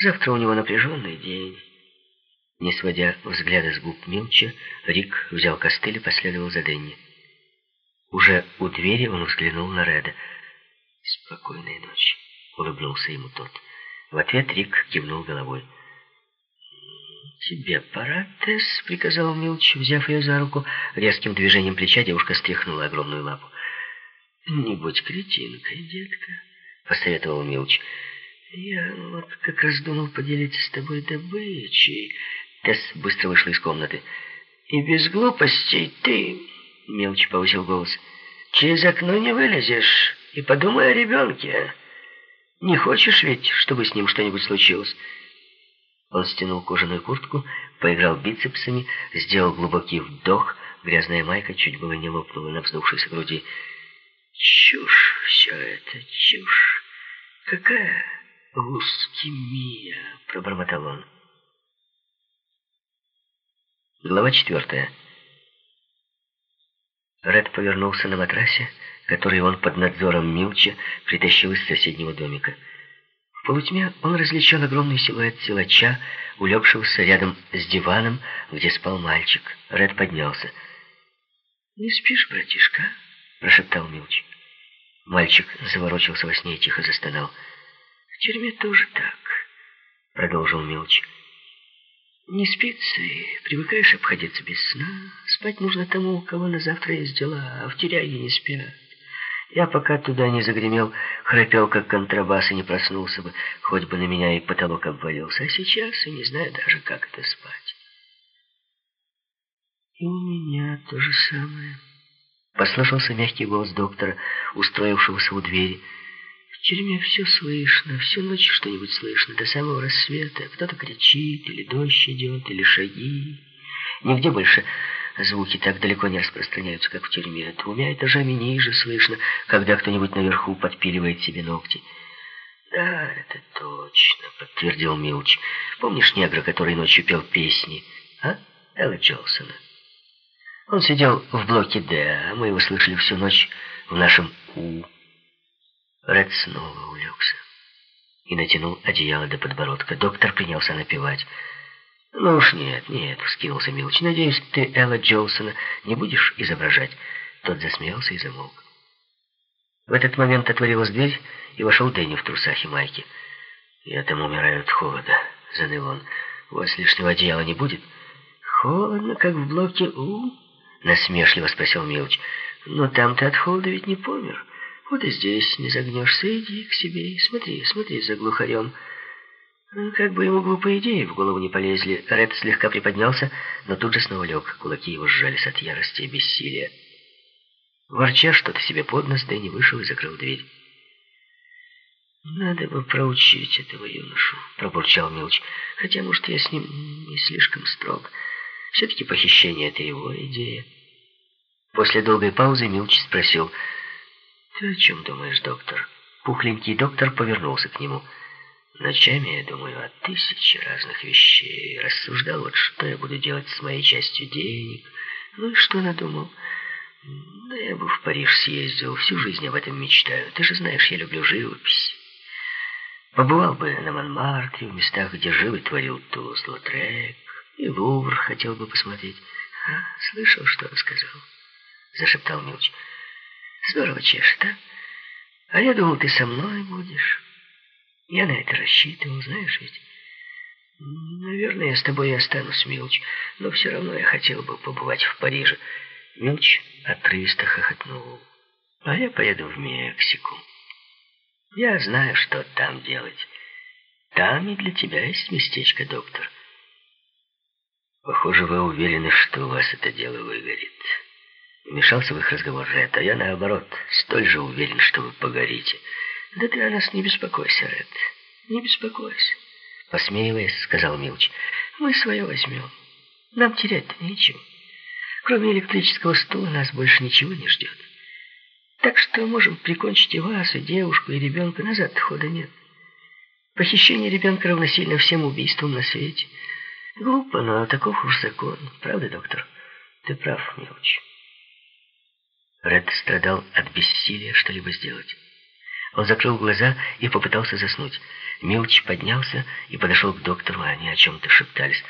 Завтра у него напряженный день. Не сводя взгляда с губ Милча, Рик взял костыль и последовал за Дэнни. Уже у двери он взглянул на Реда. «Спокойной ночи», — улыбнулся ему тот. В ответ Рик кивнул головой. «Тебе пора, Тесс», — приказал Милч, взяв ее за руку. Резким движением плеча девушка стряхнула огромную лапу. «Не будь кретинкой, детка», — посоветовал Милч. «Я вот как раз думал поделиться с тобой добычей». Тесс быстро вышла из комнаты. «И без глупостей ты...» — Милч повысил голос. «Через окно не вылезешь. И подумай о ребенке. Не хочешь ведь, чтобы с ним что-нибудь случилось?» Он стянул кожаную куртку, поиграл бицепсами, сделал глубокий вдох. Грязная майка чуть было не лопнула на вздувшейся груди. «Чушь все это, чушь! Какая лускемия!» — пробормотал он. Глава четвертая. Ред повернулся на матрасе, который он под надзором Милча притащил из соседнего домика. В полутьме он различил огромный силуэт силача, улегшегося рядом с диваном, где спал мальчик. Ред поднялся. «Не спишь, братишка?» — прошептал Милч. Мальчик заворочился во сне и тихо застонал. «В тюрьме тоже так», — продолжил Милч. «Не спится и привыкаешь обходиться без сна. Спать нужно тому, у кого на завтра есть дела, а в тюряге не спят. Я пока туда не загремел, храпел, как контрабас, и не проснулся бы, хоть бы на меня и потолок обвалился. А сейчас и не знаю даже, как это спать. И у меня то же самое. Послышался мягкий голос доктора, устроившегося у двери. Тюрьме все слышно, всю ночь что-нибудь слышно, до самого рассвета. Кто-то кричит, или дождь идет, или шаги. Нигде больше Звуки так далеко не распространяются, как в тюрьме. Двумя этажами ниже слышно, когда кто-нибудь наверху подпиливает себе ногти. «Да, это точно», — подтвердил Милч. «Помнишь негра, который ночью пел песни, а? Элла Джолсона?» Он сидел в блоке «Д», а мы его слышали всю ночь в нашем «У». Ред снова улегся и натянул одеяло до подбородка. Доктор принялся напевать. «Ну уж нет, нет», — вскинулся Милыч. «Надеюсь, ты Элла Джолсона не будешь изображать?» Тот засмеялся и замолк. В этот момент отворилась дверь, и вошел Дэнни в трусах и майке. «Я там умираю от холода», — заныл он. «У вас лишнего одеяла не будет?» «Холодно, как в блоке У?» — насмешливо спросил Милыч. «Но там ты от холода ведь не помер. Вот и здесь не загнешься. Иди к себе и смотри, смотри за глухарем». Ну, как бы ему глупые идеи в голову не полезли. Ред слегка приподнялся, но тут же снова лег. Кулаки его сжались от ярости и бессилия. Ворча что-то себе под нос, Дэнни вышел и закрыл дверь. «Надо бы проучить этого юношу», — пробурчал Милч. «Хотя, может, я с ним не слишком строг. Все-таки похищение — это его идея». После долгой паузы Милч спросил, «Ты о чем думаешь, доктор?» Пухленький доктор повернулся к нему. Ночами я думаю о тысяче разных вещей. Рассуждал, вот что я буду делать с моей частью денег. Ну и что надумал? Да я бы в Париж съездил, всю жизнь об этом мечтаю. Ты же знаешь, я люблю живопись. Побывал бы на Монмартре, в местах, где жил и творил Тулус-Лотрек. И Лувр хотел бы посмотреть. А, слышал, что он сказал? Зашептал Милч. Здорово чешет, а? А я думал, ты со мной будешь. Я на это рассчитывал, знаешь ведь. Наверное, я с тобой и останусь, Милч, но все равно я хотел бы побывать в Париже. Милч отрывисто хохотнул. А я поеду в Мексику. Я знаю, что там делать. Там и для тебя есть местечко, доктор. Похоже, вы уверены, что у вас это дело выгорит. Вмешался в их разговор Ред, а я, наоборот, столь же уверен, что вы погорите. «Да ты о нас не беспокойся, Ред, не беспокойся», — посмеиваясь, сказал Милч. «Мы свое возьмем. Нам терять нечего. Кроме электрического стула нас больше ничего не ждет. Так что можем прикончить и вас, и девушку, и ребенка. Назад хода нет. Похищение ребенка равносильно всем убийствам на свете. Глупо, но таков уж закон. Правда, доктор? Ты прав, Милч». Ред страдал от бессилия что-либо сделать. Он закрыл глаза и попытался заснуть. Милч поднялся и подошел к доктору, они о чем-то шептались.